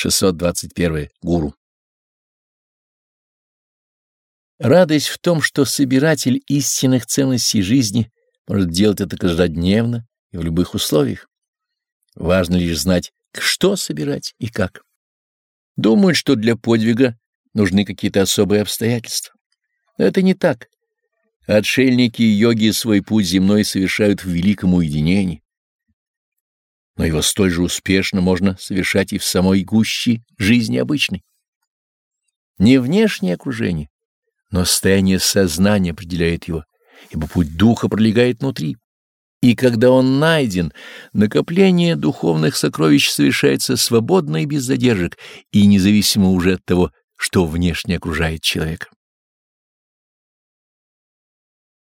621. Гуру. Радость в том, что собиратель истинных ценностей жизни может делать это каждодневно и в любых условиях. Важно лишь знать, что собирать и как. Думают, что для подвига нужны какие-то особые обстоятельства. Но это не так. Отшельники и йоги свой путь земной совершают в великом уединении. Но его столь же успешно можно совершать и в самой гуще жизни обычной. Не внешнее окружение, но состояние сознания определяет его, ибо путь духа пролегает внутри. И когда он найден, накопление духовных сокровищ совершается свободно и без задержек, и независимо уже от того, что внешне окружает человека.